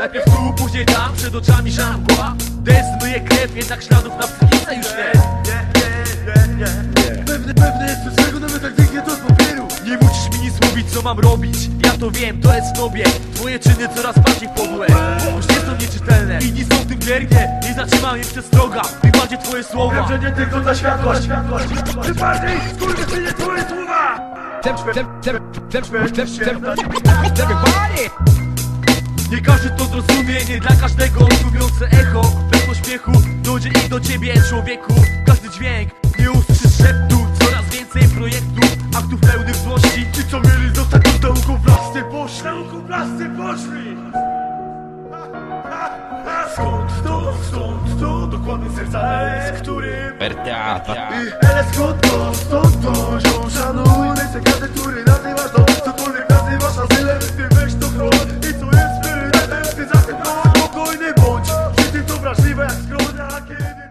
Najpierw tu, później tam, przed oczami żambła Deszcz zmyje krew, jednak śladów na psychice już nie Pewny, pewny jestem swego, nawet jak wyjdzie to z papieru Nie musisz mi nic mówić, co mam robić Ja to wiem, to jest w tobie Twoje czyny coraz bardziej podłe Już nie są nieczytelne i nie są w tym wiernie Nie zatrzyma mnie przestroga bardziej twoje słowa Wiem, że nie tylko ta światłość Czy bardziej skurwysynie twoje słowa Nie każdy to zrozumie, nie dla każdego Tłumiące echo, bez pośpiechu Dojdzie i do ciebie człowieku. Każdy dźwięk, nie usłyszysz szeptu. Coraz więcej projektów, aktów pełnych złości. Ci co mieli zostać do dołku w lasy poszli. Dołku w lasy poszli. Skąd to, skąd to, dokładny serca jest, który Per teatro. Ale skąd to, stąd to, Let's go, Rocket!